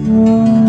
Música